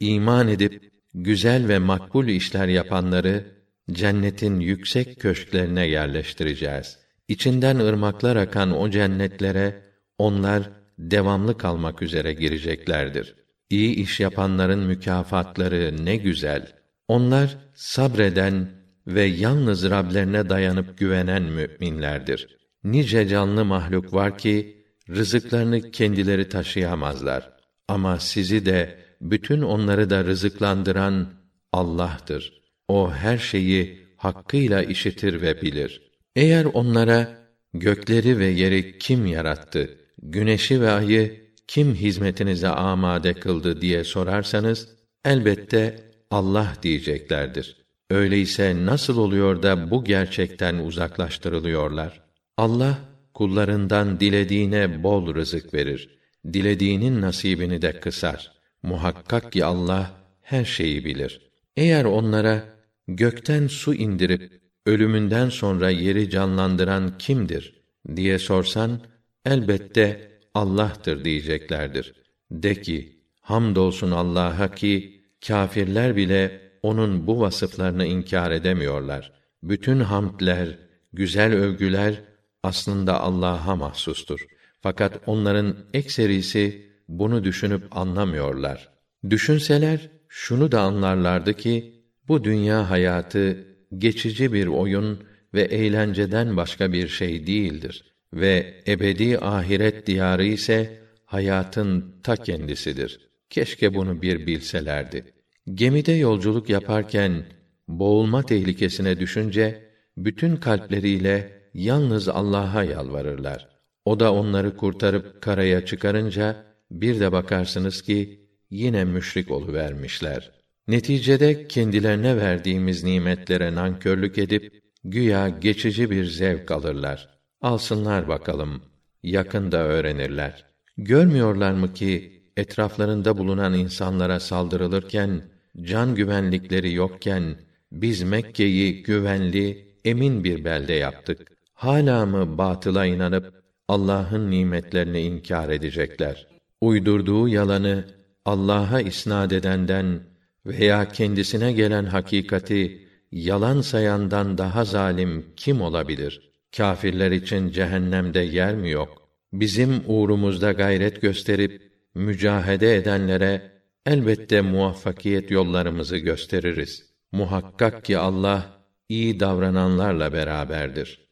iman edip güzel ve makbul işler yapanları cennetin yüksek köşklerine yerleştireceğiz. İçinden ırmaklar akan o cennetlere onlar devamlı kalmak üzere gireceklerdir. İyi iş yapanların mükafatları ne güzel. Onlar sabreden ve yalnız Rablerine dayanıp güvenen müminlerdir. Nice canlı mahluk var ki rızıklarını kendileri taşıyamazlar. Ama sizi de bütün onları da rızıklandıran Allah'tır. O her şeyi hakkıyla işitir ve bilir. Eğer onlara gökleri ve yeri kim yarattı, güneşi ve ayı kim hizmetinize amade kıldı diye sorarsanız elbette Allah diyeceklerdir. Öyleyse nasıl oluyor da bu gerçekten uzaklaştırılıyorlar? Allah kullarından dilediğine bol rızık verir. Dilediğinin nasibini de kısar. Muhakkak ki Allah her şeyi bilir. Eğer onlara gökten su indirip ölümünden sonra yeri canlandıran kimdir diye sorsan elbette Allah'tır diyeceklerdir. De ki hamdolsun Allah'a ki kâfirler bile onun bu vasıflarını inkar edemiyorlar. Bütün hamdler, güzel övgüler aslında Allah'a mahsustur. Fakat onların ekserisi bunu düşünüp anlamıyorlar. Düşünseler şunu da anlarlardı ki bu dünya hayatı geçici bir oyun ve eğlenceden başka bir şey değildir ve ebedi ahiret diyarı ise hayatın ta kendisidir. Keşke bunu bir bilselerdi. Gemide yolculuk yaparken boğulma tehlikesine düşünce bütün kalpleriyle yalnız Allah'a yalvarırlar. O da onları kurtarıp karaya çıkarınca bir de bakarsınız ki yine müşrik vermişler. Neticede kendilerine verdiğimiz nimetlere nankörlük edip güya geçici bir zevk alırlar. Alsınlar bakalım, yakında öğrenirler. Görmüyorlar mı ki etraflarında bulunan insanlara saldırılırken can güvenlikleri yokken biz Mekke'yi güvenli, emin bir belde yaptık. Hala mı batıla inanıp Allah'ın nimetlerini inkar edecekler? Uydurduğu yalanı Allah'a isnad edenden veya kendisine gelen hakikati yalan sayandan daha zalim kim olabilir? Kâfirler için cehennemde yer mi yok? Bizim uğrumuzda gayret gösterip mücahede edenlere elbette muvaffakiyet yollarımızı gösteririz. Muhakkak ki Allah iyi davrananlarla beraberdir.